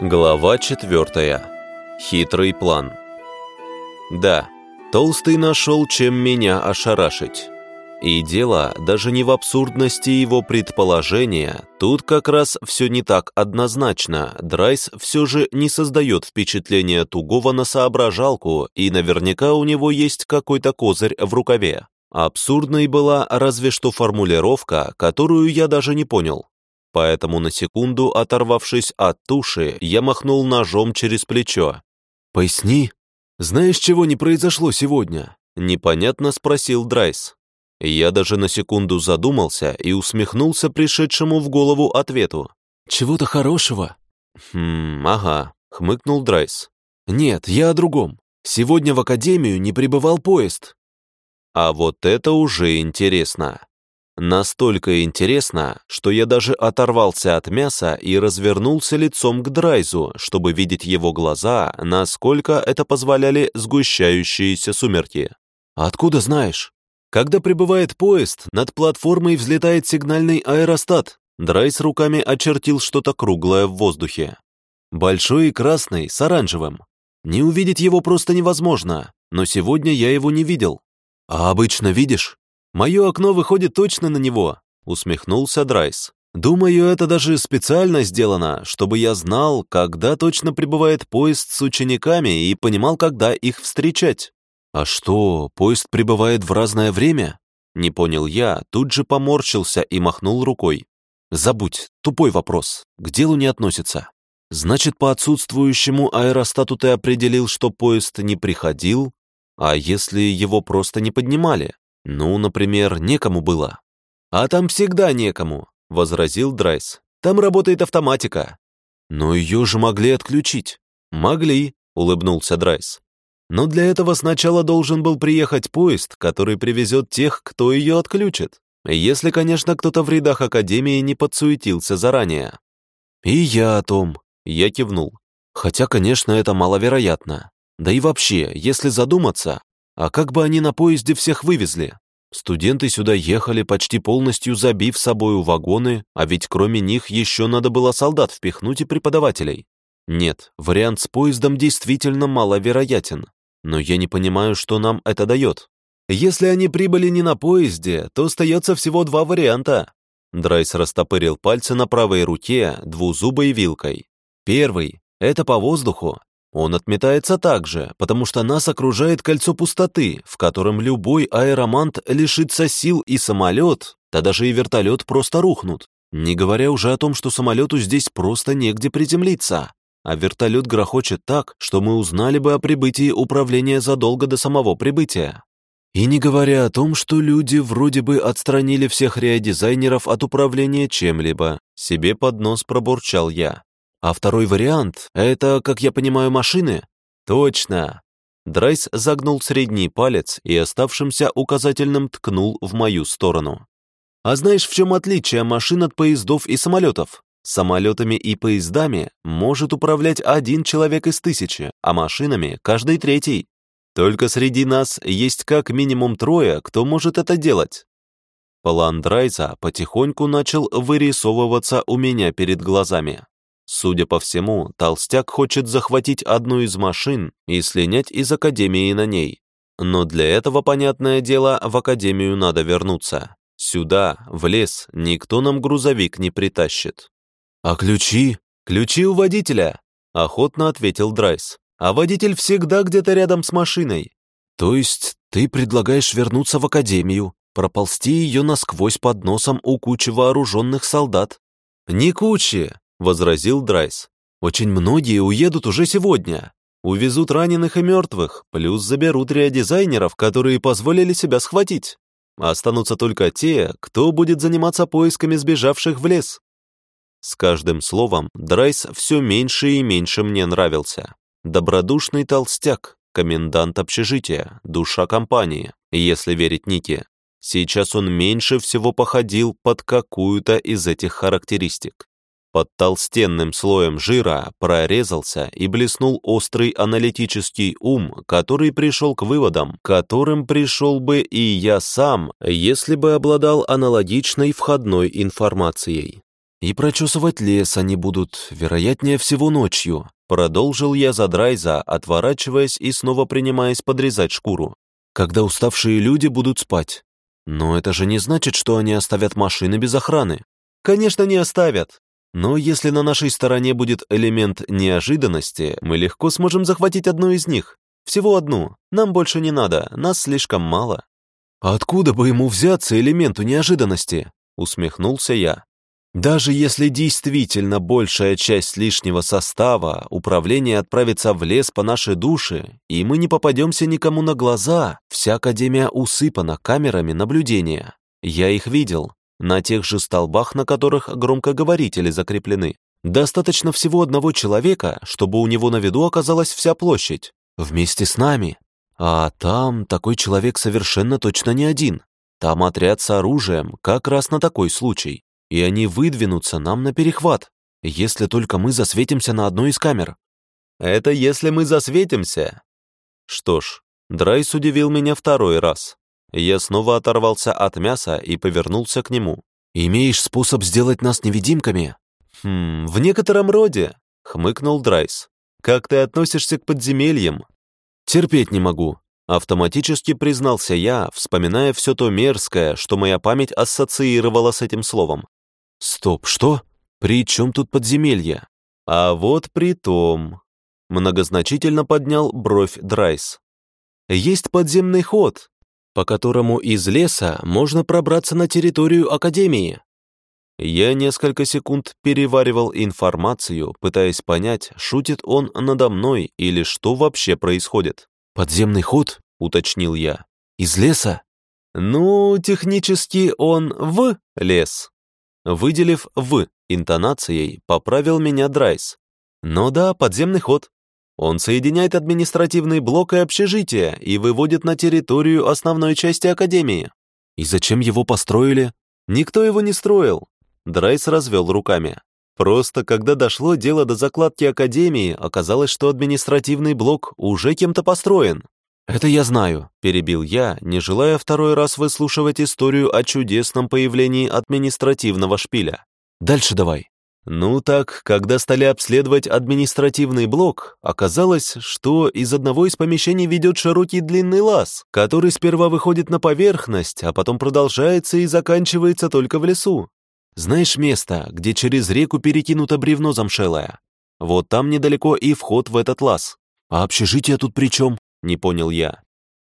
Глава четвертая. Хитрый план. Да, Толстый нашел, чем меня ошарашить. И дело даже не в абсурдности его предположения, тут как раз все не так однозначно, Драйс все же не создает впечатления тугого на соображалку, и наверняка у него есть какой-то козырь в рукаве. Абсурдной была разве что формулировка, которую я даже не понял. Поэтому на секунду, оторвавшись от туши, я махнул ножом через плечо. «Поясни, знаешь, чего не произошло сегодня?» Непонятно спросил Драйс. Я даже на секунду задумался и усмехнулся пришедшему в голову ответу. «Чего-то хорошего?» «Хм, ага», — хмыкнул Драйс. «Нет, я о другом. Сегодня в академию не прибывал поезд». А вот это уже интересно. Настолько интересно, что я даже оторвался от мяса и развернулся лицом к Драйзу, чтобы видеть его глаза, насколько это позволяли сгущающиеся сумерки. «Откуда знаешь?» Когда прибывает поезд, над платформой взлетает сигнальный аэростат. Драйс руками очертил что-то круглое в воздухе. Большой и красный, с оранжевым. Не увидеть его просто невозможно, но сегодня я его не видел. А обычно видишь? Мое окно выходит точно на него, усмехнулся Драйс. Думаю, это даже специально сделано, чтобы я знал, когда точно прибывает поезд с учениками и понимал, когда их встречать. «А что, поезд прибывает в разное время?» Не понял я, тут же поморщился и махнул рукой. «Забудь, тупой вопрос, к делу не относится. Значит, по отсутствующему аэростату ты определил, что поезд не приходил, а если его просто не поднимали? Ну, например, некому было». «А там всегда некому», — возразил Драйс. «Там работает автоматика». «Но ее же могли отключить». «Могли», — улыбнулся Драйс. Но для этого сначала должен был приехать поезд, который привезет тех, кто ее отключит. Если, конечно, кто-то в рядах Академии не подсуетился заранее. И я о том, я кивнул. Хотя, конечно, это маловероятно. Да и вообще, если задуматься, а как бы они на поезде всех вывезли? Студенты сюда ехали, почти полностью забив собою вагоны, а ведь кроме них еще надо было солдат впихнуть и преподавателей. Нет, вариант с поездом действительно маловероятен. Но я не понимаю, что нам это дает. Если они прибыли не на поезде, то остается всего два варианта. Драйс растопырил пальцы на правой руке двузубой вилкой. Первый — это по воздуху. Он отметается также, потому что нас окружает кольцо пустоты, в котором любой аэромант лишится сил и самолет, да даже и вертолет просто рухнут. Не говоря уже о том, что самолету здесь просто негде приземлиться а вертолет грохочет так, что мы узнали бы о прибытии управления задолго до самого прибытия. И не говоря о том, что люди вроде бы отстранили всех реодизайнеров от управления чем-либо, себе под нос пробурчал я. А второй вариант — это, как я понимаю, машины? Точно. Драйс загнул средний палец и оставшимся указательным ткнул в мою сторону. А знаешь, в чем отличие машин от поездов и самолетов? Самолетами и поездами может управлять один человек из тысячи, а машинами — каждый третий. Только среди нас есть как минимум трое, кто может это делать. План Драйза потихоньку начал вырисовываться у меня перед глазами. Судя по всему, толстяк хочет захватить одну из машин и слинять из Академии на ней. Но для этого, понятное дело, в Академию надо вернуться. Сюда, в лес, никто нам грузовик не притащит. «А ключи? Ключи у водителя!» — охотно ответил Драйс. «А водитель всегда где-то рядом с машиной». «То есть ты предлагаешь вернуться в академию, проползти ее насквозь под носом у кучи вооруженных солдат?» «Не кучи!» — возразил Драйс. «Очень многие уедут уже сегодня. Увезут раненых и мертвых, плюс заберут реодизайнеров, которые позволили себя схватить. Останутся только те, кто будет заниматься поисками сбежавших в лес. С каждым словом Драйс все меньше и меньше мне нравился. Добродушный толстяк, комендант общежития, душа компании, если верить Нике. Сейчас он меньше всего походил под какую-то из этих характеристик. Под толстенным слоем жира прорезался и блеснул острый аналитический ум, который пришел к выводам, которым пришел бы и я сам, если бы обладал аналогичной входной информацией. И прочесывать лес они будут, вероятнее всего, ночью. Продолжил я за Драйза, отворачиваясь и снова принимаясь подрезать шкуру. Когда уставшие люди будут спать. Но это же не значит, что они оставят машины без охраны. Конечно, не оставят. Но если на нашей стороне будет элемент неожиданности, мы легко сможем захватить одну из них. Всего одну. Нам больше не надо, нас слишком мало. «А откуда бы ему взяться элементу неожиданности? Усмехнулся я. Даже если действительно большая часть лишнего состава управления отправится в лес по нашей душе, и мы не попадемся никому на глаза, вся Академия усыпана камерами наблюдения. Я их видел, на тех же столбах, на которых громкоговорители закреплены. Достаточно всего одного человека, чтобы у него на виду оказалась вся площадь. Вместе с нами. А там такой человек совершенно точно не один. Там отряд с оружием, как раз на такой случай. И они выдвинутся нам на перехват, если только мы засветимся на одной из камер. Это если мы засветимся. Что ж, Драйс удивил меня второй раз. Я снова оторвался от мяса и повернулся к нему. «Имеешь способ сделать нас невидимками?» «Хм, в некотором роде», — хмыкнул Драйс. «Как ты относишься к подземельям?» «Терпеть не могу», — автоматически признался я, вспоминая все то мерзкое, что моя память ассоциировала с этим словом. «Стоп, что? При чем тут подземелье?» «А вот при том...» Многозначительно поднял бровь Драйс. «Есть подземный ход, по которому из леса можно пробраться на территорию Академии. Я несколько секунд переваривал информацию, пытаясь понять, шутит он надо мной или что вообще происходит. «Подземный ход?» — уточнил я. «Из леса?» «Ну, технически он в лес». Выделив «в» интонацией, поправил меня Драйс. «Ну да, подземный ход. Он соединяет административный блок и общежитие и выводит на территорию основной части Академии. И зачем его построили? Никто его не строил. Драйс развел руками. Просто когда дошло дело до закладки Академии, оказалось, что административный блок уже кем-то построен. «Это я знаю», — перебил я, не желая второй раз выслушивать историю о чудесном появлении административного шпиля. «Дальше давай». Ну так, когда стали обследовать административный блок, оказалось, что из одного из помещений ведет широкий длинный лаз, который сперва выходит на поверхность, а потом продолжается и заканчивается только в лесу. Знаешь место, где через реку перекинуто бревно замшелое? Вот там недалеко и вход в этот лаз. А общежитие тут при чем? Не понял я.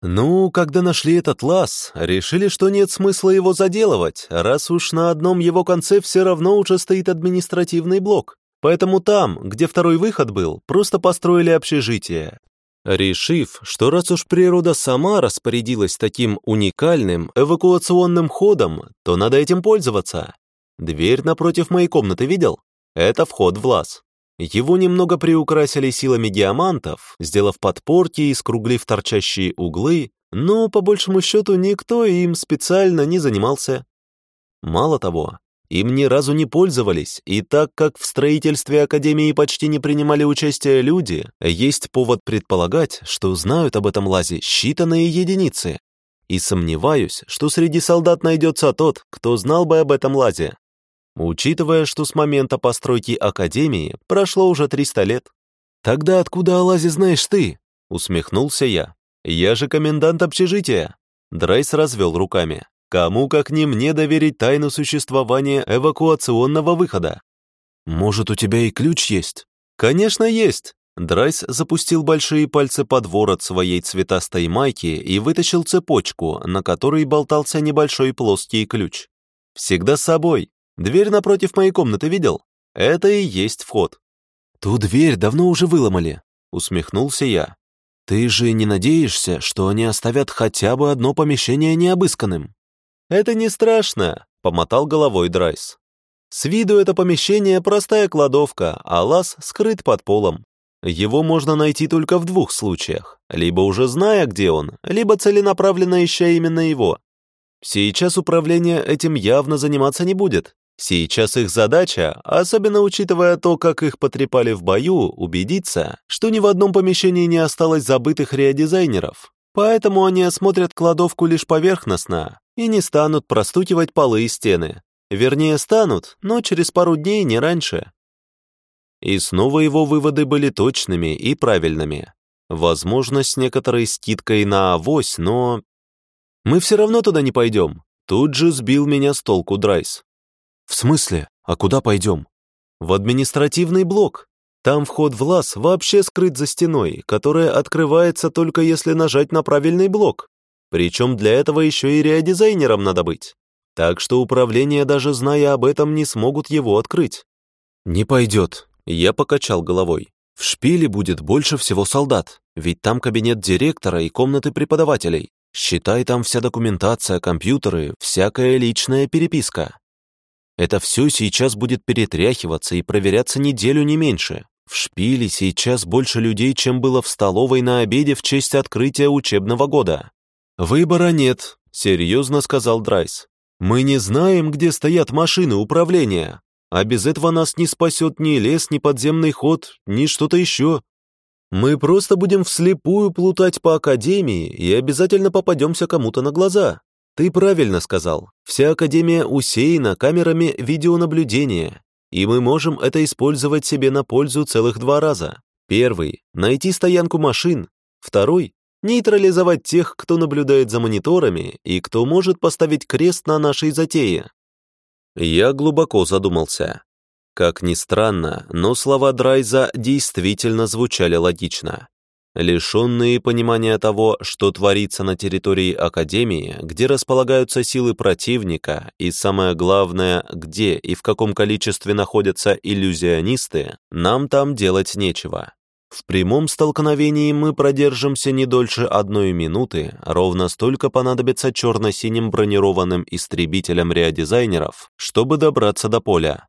Ну, когда нашли этот лаз, решили, что нет смысла его заделывать, раз уж на одном его конце все равно уже стоит административный блок. Поэтому там, где второй выход был, просто построили общежитие. Решив, что раз уж природа сама распорядилась таким уникальным эвакуационным ходом, то надо этим пользоваться. Дверь напротив моей комнаты видел? Это вход в лаз. Его немного приукрасили силами диамантов, сделав подпорки и скруглив торчащие углы, но, по большему счету, никто им специально не занимался. Мало того, им ни разу не пользовались, и так как в строительстве Академии почти не принимали участие люди, есть повод предполагать, что знают об этом лазе считанные единицы. И сомневаюсь, что среди солдат найдется тот, кто знал бы об этом лазе. Учитывая, что с момента постройки Академии прошло уже 300 лет. «Тогда откуда о Лазе знаешь ты?» — усмехнулся я. «Я же комендант общежития». Драйс развел руками. «Кому, как не мне, доверить тайну существования эвакуационного выхода?» «Может, у тебя и ключ есть?» «Конечно, есть!» Драйс запустил большие пальцы под ворот своей цветастой майки и вытащил цепочку, на которой болтался небольшой плоский ключ. «Всегда с собой. Дверь напротив моей комнаты видел? Это и есть вход». «Ту дверь давно уже выломали», — усмехнулся я. «Ты же не надеешься, что они оставят хотя бы одно помещение необысканным?» «Это не страшно», — помотал головой Драйс. «С виду это помещение простая кладовка, а лаз скрыт под полом. Его можно найти только в двух случаях, либо уже зная, где он, либо целенаправленно ища именно его. Сейчас управление этим явно заниматься не будет, Сейчас их задача, особенно учитывая то, как их потрепали в бою, убедиться, что ни в одном помещении не осталось забытых реодизайнеров. Поэтому они осмотрят кладовку лишь поверхностно и не станут простукивать полы и стены. Вернее, станут, но через пару дней, не раньше. И снова его выводы были точными и правильными. Возможно, с некоторой скидкой на авось, но... Мы все равно туда не пойдем. Тут же сбил меня с толку Драйс. В смысле? А куда пойдем? В административный блок. Там вход в лаз вообще скрыт за стеной, которая открывается только если нажать на правильный блок. Причем для этого еще и реодизайнером надо быть. Так что управление, даже зная об этом, не смогут его открыть. «Не пойдет», — я покачал головой. «В шпиле будет больше всего солдат, ведь там кабинет директора и комнаты преподавателей. Считай, там вся документация, компьютеры, всякая личная переписка. Это все сейчас будет перетряхиваться и проверяться неделю не меньше. В шпиле сейчас больше людей, чем было в столовой на обеде в честь открытия учебного года. «Выбора нет», — серьезно сказал Драйс. «Мы не знаем, где стоят машины управления, а без этого нас не спасет ни лес, ни подземный ход, ни что-то еще. Мы просто будем вслепую плутать по Академии и обязательно попадемся кому-то на глаза. Ты правильно сказал, вся Академия усеяна камерами видеонаблюдения, и мы можем это использовать себе на пользу целых два раза. Первый — найти стоянку машин. Второй — нейтрализовать тех, кто наблюдает за мониторами и кто может поставить крест на нашей затее. Я глубоко задумался. Как ни странно, но слова Драйза действительно звучали логично. Лишенные понимания того, что творится на территории Академии, где располагаются силы противника, и самое главное, где и в каком количестве находятся иллюзионисты, нам там делать нечего. В прямом столкновении мы продержимся не дольше одной минуты, ровно столько понадобится черно-синим бронированным истребителям реодизайнеров, чтобы добраться до поля.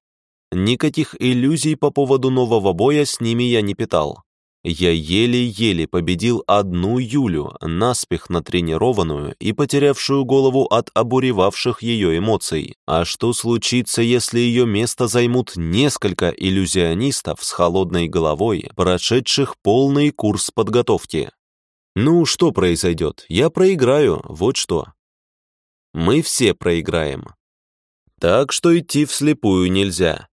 Никаких иллюзий по поводу нового боя с ними я не питал. Я еле-еле победил одну Юлю, наспех натренированную и потерявшую голову от обуревавших ее эмоций. А что случится, если ее место займут несколько иллюзионистов с холодной головой, прошедших полный курс подготовки? Ну, что произойдет? Я проиграю, вот что. Мы все проиграем. Так что идти вслепую нельзя.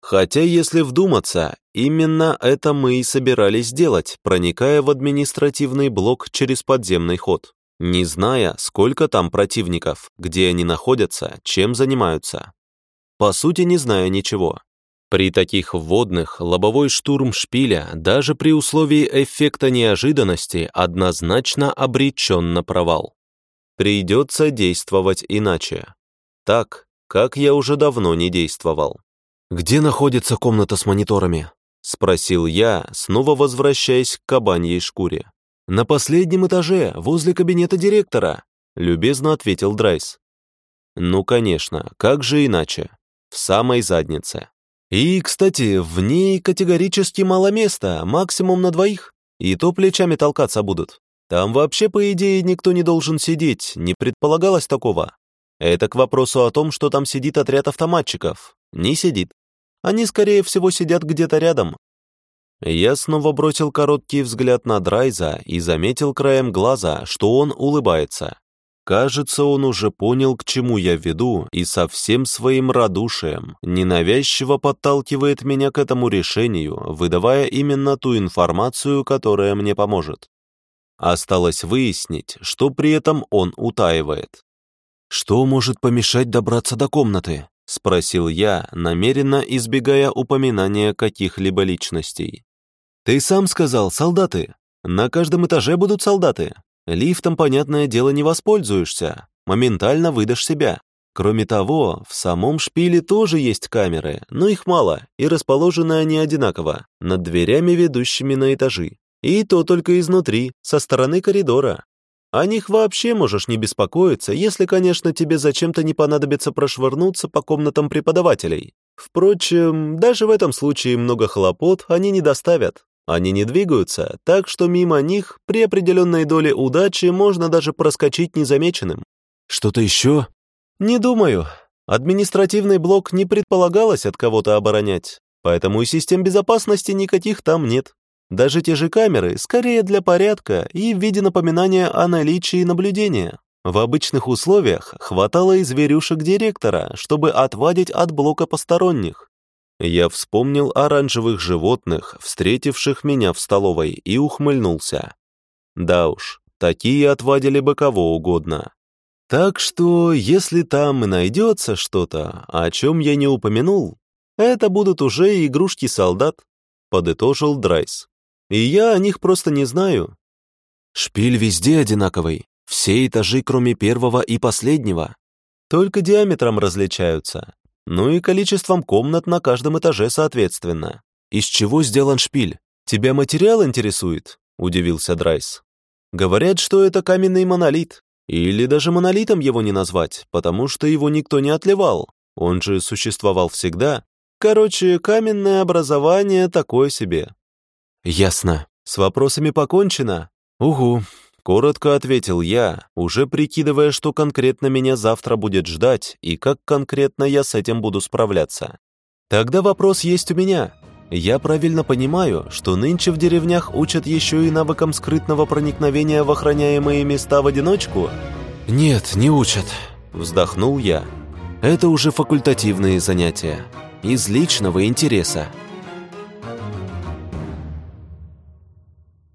Хотя, если вдуматься, именно это мы и собирались делать, проникая в административный блок через подземный ход, не зная, сколько там противников, где они находятся, чем занимаются. По сути, не зная ничего. При таких вводных лобовой штурм шпиля, даже при условии эффекта неожиданности, однозначно обречен на провал. Придется действовать иначе. Так, как я уже давно не действовал. «Где находится комната с мониторами?» — спросил я, снова возвращаясь к кабаньей шкуре. «На последнем этаже, возле кабинета директора», — любезно ответил Драйс. «Ну, конечно, как же иначе? В самой заднице. И, кстати, в ней категорически мало места, максимум на двоих, и то плечами толкаться будут. Там вообще, по идее, никто не должен сидеть, не предполагалось такого. Это к вопросу о том, что там сидит отряд автоматчиков. Не сидит. Они, скорее всего, сидят где-то рядом. Я снова бросил короткий взгляд на Драйза и заметил краем глаза, что он улыбается. Кажется, он уже понял, к чему я веду, и со всем своим радушием ненавязчиво подталкивает меня к этому решению, выдавая именно ту информацию, которая мне поможет. Осталось выяснить, что при этом он утаивает. Что может помешать добраться до комнаты? — спросил я, намеренно избегая упоминания каких-либо личностей. «Ты сам сказал, солдаты. На каждом этаже будут солдаты. Лифтом, понятное дело, не воспользуешься. Моментально выдашь себя. Кроме того, в самом шпиле тоже есть камеры, но их мало, и расположены они одинаково, над дверями, ведущими на этажи. И то только изнутри, со стороны коридора. О них вообще можешь не беспокоиться, если, конечно, тебе зачем-то не понадобится прошвырнуться по комнатам преподавателей. Впрочем, даже в этом случае много хлопот они не доставят. Они не двигаются, так что мимо них при определенной доле удачи можно даже проскочить незамеченным. Что-то еще? Не думаю. Административный блок не предполагалось от кого-то оборонять, поэтому и систем безопасности никаких там нет. Даже те же камеры, скорее для порядка и в виде напоминания о наличии наблюдения. В обычных условиях хватало и зверюшек директора, чтобы отвадить от блока посторонних. Я вспомнил оранжевых животных, встретивших меня в столовой, и ухмыльнулся. Да уж, такие отвадили бы кого угодно. Так что, если там и найдется что-то, о чем я не упомянул, это будут уже игрушки солдат, подытожил Драйс. И я о них просто не знаю. Шпиль везде одинаковый, все этажи, кроме первого и последнего. Только диаметром различаются. Ну и количеством комнат на каждом этаже соответственно. Из чего сделан шпиль? Тебя материал интересует? Удивился Драйс. Говорят, что это каменный монолит. Или даже монолитом его не назвать, потому что его никто не отливал. Он же существовал всегда. Короче, каменное образование такое себе. Ясно. С вопросами покончено? Угу. Коротко ответил я, уже прикидывая, что конкретно меня завтра будет ждать и как конкретно я с этим буду справляться. Тогда вопрос есть у меня. Я правильно понимаю, что нынче в деревнях учат еще и навыкам скрытного проникновения в охраняемые места в одиночку? Нет, не учат, вздохнул я. Это уже факультативные занятия. Из личного интереса.